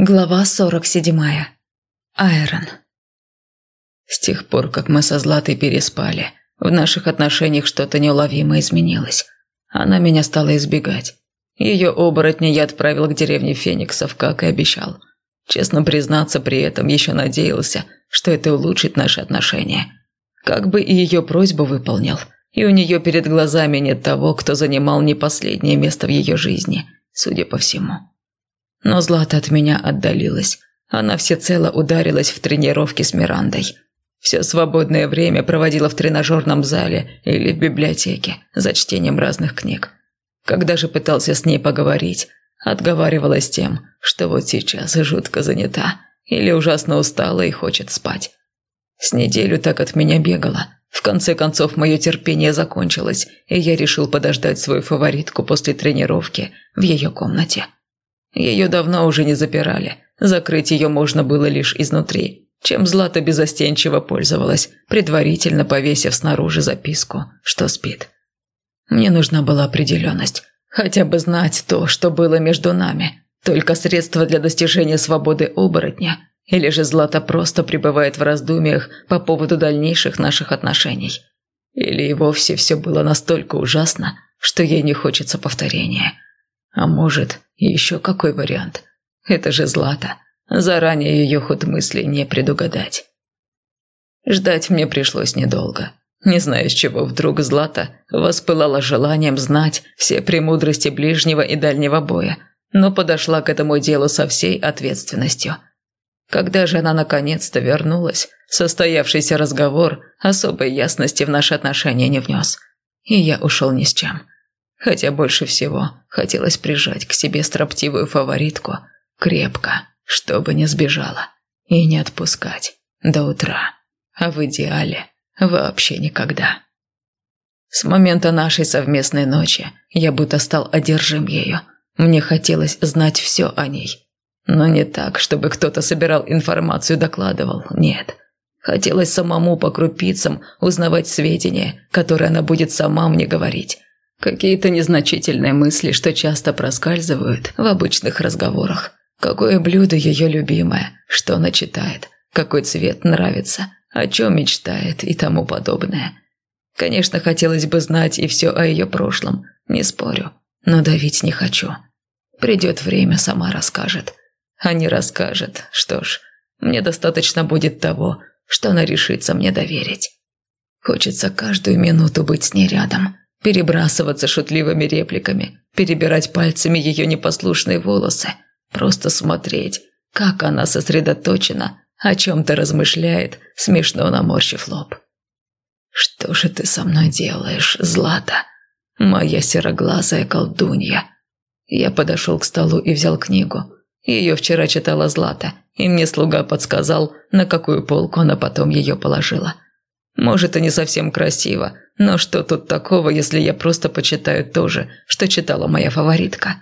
Глава сорок седьмая. Айрон. С тех пор, как мы со Златой переспали, в наших отношениях что-то неуловимо изменилось. Она меня стала избегать. Ее оборотня я отправил к деревне Фениксов, как и обещал. Честно признаться, при этом еще надеялся, что это улучшит наши отношения. Как бы и ее просьбу выполнил, и у нее перед глазами нет того, кто занимал не последнее место в ее жизни, судя по всему. Но Злата от меня отдалилась. Она всецело ударилась в тренировки с Мирандой. Все свободное время проводила в тренажерном зале или в библиотеке за чтением разных книг. Когда же пытался с ней поговорить, отговаривалась тем, что вот сейчас жутко занята или ужасно устала и хочет спать. С неделю так от меня бегала. В конце концов, мое терпение закончилось, и я решил подождать свою фаворитку после тренировки в ее комнате. Ее давно уже не запирали. Закрыть ее можно было лишь изнутри, чем Злата безостенчиво пользовалась, предварительно повесив снаружи записку, что спит. Мне нужна была определенность, хотя бы знать то, что было между нами. Только средство для достижения свободы оборотня, или же Злата просто пребывает в раздумьях по поводу дальнейших наших отношений. Или и вовсе все было настолько ужасно, что ей не хочется повторения. А может, еще какой вариант? Это же Злата. Заранее ее ход мыслей не предугадать. Ждать мне пришлось недолго. Не знаю, с чего вдруг Злата воспылала желанием знать все премудрости ближнего и дальнего боя, но подошла к этому делу со всей ответственностью. Когда же она наконец-то вернулась, состоявшийся разговор особой ясности в наши отношения не внес, и я ушел ни с чем хотя больше всего хотелось прижать к себе строптивую фаворитку крепко, чтобы не сбежала, и не отпускать до утра, а в идеале вообще никогда. С момента нашей совместной ночи я будто стал одержим ею. Мне хотелось знать все о ней. Но не так, чтобы кто-то собирал информацию и докладывал, нет. Хотелось самому по крупицам узнавать сведения, которые она будет сама мне говорить, Какие-то незначительные мысли, что часто проскальзывают в обычных разговорах. Какое блюдо ее любимое, что она читает, какой цвет нравится, о чем мечтает и тому подобное. Конечно, хотелось бы знать и все о ее прошлом, не спорю, но давить не хочу. Придет время, сама расскажет. А не расскажет, что ж, мне достаточно будет того, что она решится мне доверить. Хочется каждую минуту быть с ней рядом – перебрасываться шутливыми репликами, перебирать пальцами ее непослушные волосы, просто смотреть, как она сосредоточена, о чем-то размышляет, смешно наморщив лоб. «Что же ты со мной делаешь, Злата? Моя сероглазая колдунья!» Я подошел к столу и взял книгу. Ее вчера читала Злата, и мне слуга подсказал, на какую полку она потом ее положила. Может, и не совсем красиво, но что тут такого, если я просто почитаю то же, что читала моя фаворитка?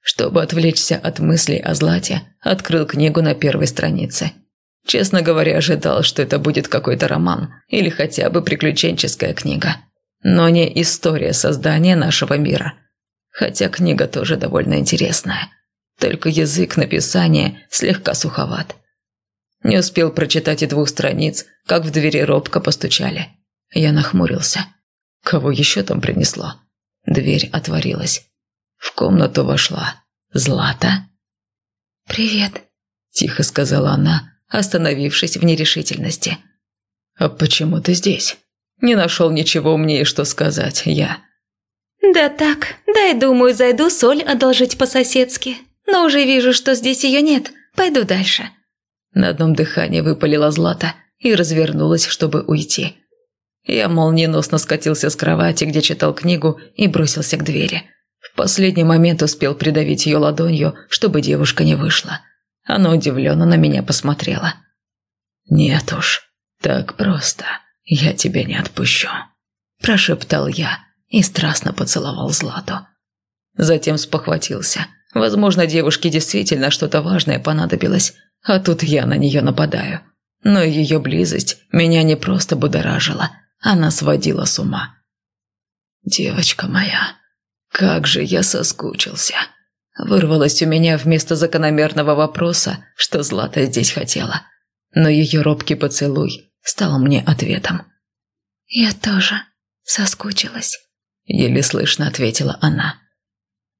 Чтобы отвлечься от мыслей о Злате, открыл книгу на первой странице. Честно говоря, ожидал, что это будет какой-то роман или хотя бы приключенческая книга. Но не история создания нашего мира. Хотя книга тоже довольно интересная. Только язык написания слегка суховат. Не успел прочитать и двух страниц, как в двери робко постучали. Я нахмурился. Кого еще там принесло? Дверь отворилась. В комнату вошла Злата. «Привет», – тихо сказала она, остановившись в нерешительности. «А почему ты здесь? Не нашел ничего умнее, что сказать я». «Да так, дай, думаю, зайду соль одолжить по-соседски. Но уже вижу, что здесь ее нет. Пойду дальше». На одном дыхании выпалила Злата и развернулась, чтобы уйти. Я молниеносно скатился с кровати, где читал книгу, и бросился к двери. В последний момент успел придавить ее ладонью, чтобы девушка не вышла. Она удивленно на меня посмотрела. «Нет уж, так просто. Я тебя не отпущу», – прошептал я и страстно поцеловал Злату. Затем спохватился. Возможно, девушке действительно что-то важное понадобилось, а тут я на нее нападаю. Но ее близость меня не просто будоражила – она сводила с ума. «Девочка моя, как же я соскучился. Вырвалось у меня вместо закономерного вопроса, что Злата здесь хотела. Но ее робкий поцелуй стал мне ответом. «Я тоже соскучилась», – еле слышно ответила она.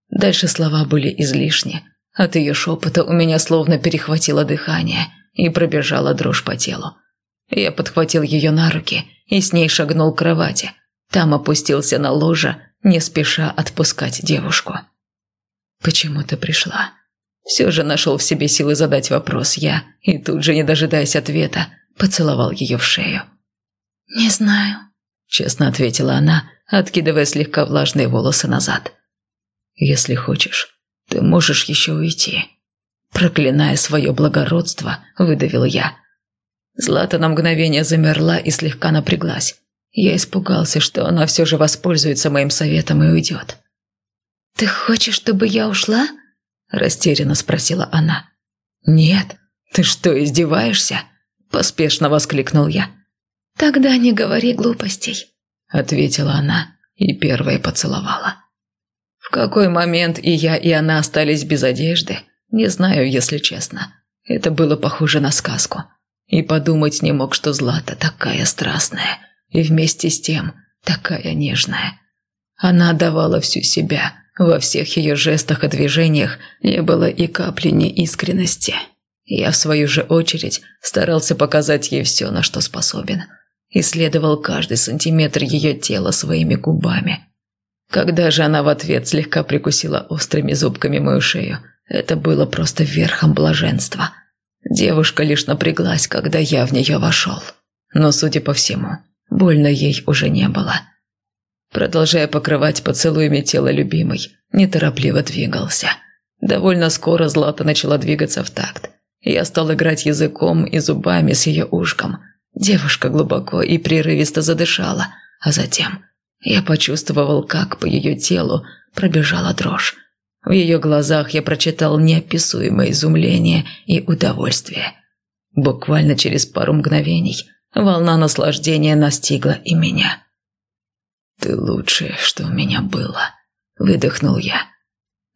Дальше слова были излишни. От ее шепота у меня словно перехватило дыхание и пробежала дрожь по телу. Я подхватил ее на руки и с ней шагнул к кровати. Там опустился на ложе, не спеша отпускать девушку. «Почему ты пришла?» Все же нашел в себе силы задать вопрос я, и тут же, не дожидаясь ответа, поцеловал ее в шею. «Не знаю», – честно ответила она, откидывая слегка влажные волосы назад. «Если хочешь, ты можешь еще уйти». Проклиная свое благородство, выдавил я. Злата на мгновение замерла и слегка напряглась. Я испугался, что она все же воспользуется моим советом и уйдет. «Ты хочешь, чтобы я ушла?» – растерянно спросила она. «Нет, ты что, издеваешься?» – поспешно воскликнул я. «Тогда не говори глупостей», – ответила она и первая поцеловала. В какой момент и я, и она остались без одежды, не знаю, если честно. Это было похоже на сказку. И подумать не мог, что Злата такая страстная – и вместе с тем такая нежная. Она давала всю себя, во всех ее жестах и движениях не было и капли неискренности. Я, в свою же очередь, старался показать ей все, на что способен. Исследовал каждый сантиметр ее тела своими губами. Когда же она в ответ слегка прикусила острыми зубками мою шею, это было просто верхом блаженства. Девушка лишь напряглась, когда я в нее вошел. Но, судя по всему, Больно ей уже не было. Продолжая покрывать поцелуями тело любимой, неторопливо двигался. Довольно скоро Злата начала двигаться в такт. Я стал играть языком и зубами с ее ушком. Девушка глубоко и прерывисто задышала, а затем я почувствовал, как по ее телу пробежала дрожь. В ее глазах я прочитал неописуемое изумление и удовольствие. Буквально через пару мгновений Волна наслаждения настигла и меня. «Ты лучшее, что у меня было», – выдохнул я.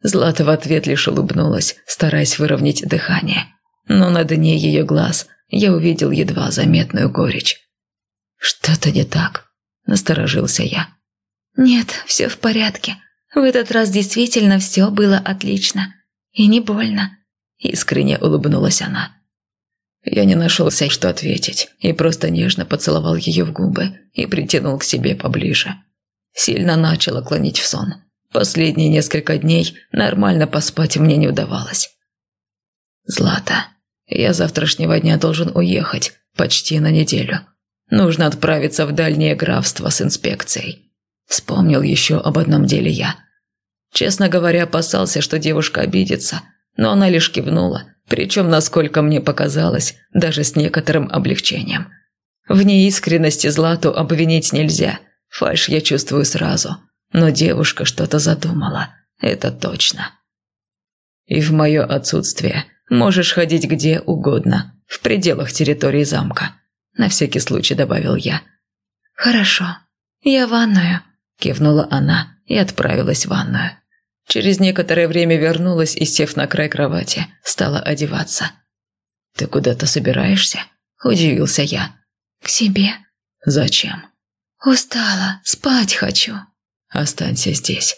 Злата в ответ лишь улыбнулась, стараясь выровнять дыхание. Но на дне ее глаз я увидел едва заметную горечь. «Что-то не так», – насторожился я. «Нет, все в порядке. В этот раз действительно все было отлично. И не больно», – искренне улыбнулась она. Я не нашелся, что ответить, и просто нежно поцеловал ее в губы и притянул к себе поближе. Сильно начало клонить в сон. Последние несколько дней нормально поспать мне не удавалось. «Злата, я завтрашнего дня должен уехать, почти на неделю. Нужно отправиться в дальнее графство с инспекцией». Вспомнил еще об одном деле я. Честно говоря, опасался, что девушка обидится, но она лишь кивнула – причем, насколько мне показалось, даже с некоторым облегчением. В неискренности Злату обвинить нельзя, фальшь я чувствую сразу. Но девушка что-то задумала, это точно. И в мое отсутствие можешь ходить где угодно, в пределах территории замка. На всякий случай добавил я. «Хорошо, я в ванную», – кивнула она и отправилась в ванную. Через некоторое время вернулась и, сев на край кровати, стала одеваться. «Ты куда-то собираешься?» – удивился я. «К себе». «Зачем?» «Устала, спать хочу». «Останься здесь».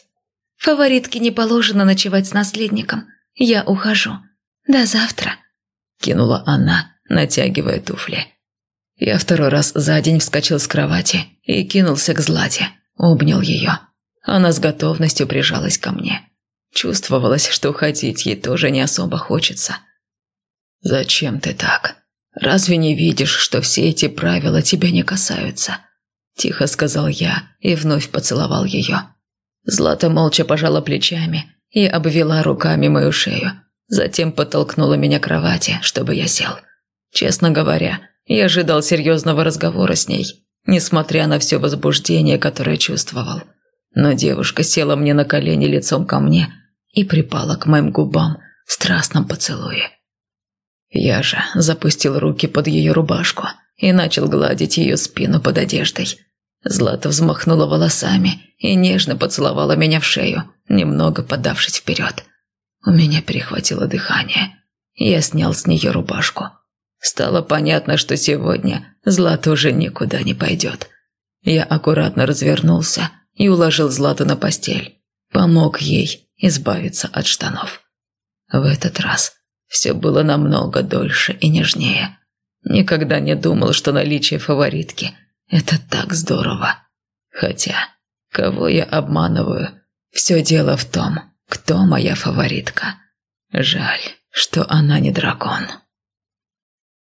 «Фаворитке не положено ночевать с наследником. Я ухожу. До завтра», – кинула она, натягивая туфли. Я второй раз за день вскочил с кровати и кинулся к Злате, обнял ее. Она с готовностью прижалась ко мне. Чувствовалось, что уходить ей тоже не особо хочется. «Зачем ты так? Разве не видишь, что все эти правила тебя не касаются?» Тихо сказал я и вновь поцеловал ее. Злата молча пожала плечами и обвела руками мою шею. Затем подтолкнула меня к кровати, чтобы я сел. Честно говоря, я ожидал серьезного разговора с ней, несмотря на все возбуждение, которое чувствовал но девушка села мне на колени лицом ко мне и припала к моим губам в страстном поцелуе. Я же запустил руки под ее рубашку и начал гладить ее спину под одеждой. Злата взмахнула волосами и нежно поцеловала меня в шею, немного подавшись вперед. У меня перехватило дыхание. Я снял с нее рубашку. Стало понятно, что сегодня Злата уже никуда не пойдет. Я аккуратно развернулся и уложил Злату на постель. Помог ей избавиться от штанов. В этот раз все было намного дольше и нежнее. Никогда не думал, что наличие фаворитки – это так здорово. Хотя, кого я обманываю? Все дело в том, кто моя фаворитка. Жаль, что она не дракон.